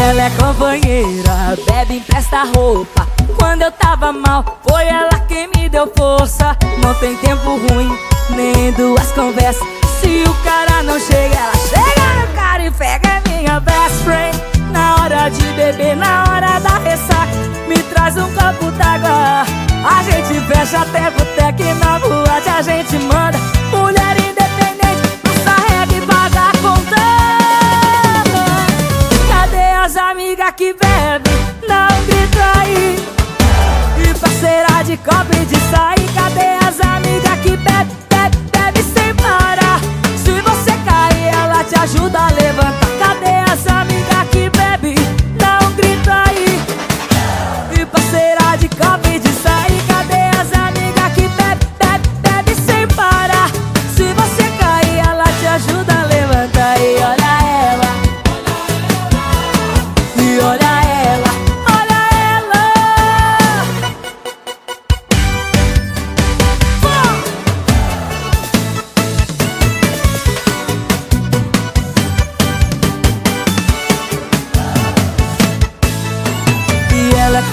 Ela é companheira, bebe, empresta roupa. Quando eu tava mal, foi ela quem me deu força. Não tem tempo ruim, nem duas conversas. Se o cara não chega, ela chega no cara e pega minha best friend. Na hora de beber, na hora da ressaca Me traz um copo d'água. A gente fecha até boteca e na boate a gente manda. Mulher independente, que bebem? Não grita aí E parceira de copo e de sair Cadê as amigas que bebem, bebe, bebe sem parar Se você cair ela te ajuda a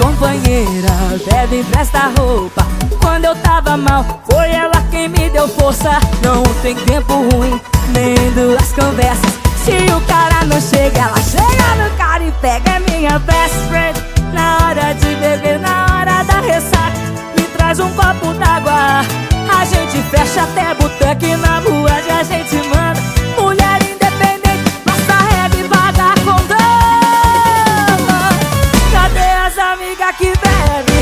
companheira Bebe, empresta roupa. Quando eu tava mal Foi ela quem me deu força. Não tem tempo ruim Nem duas conversas. Se o cara não chega Ela chega no cara e pega é minha best friend. Na hora de beber, na hora da ressaca Me traz um copo d'água. A gente fecha até boteco E na rua a gente manda que bebe.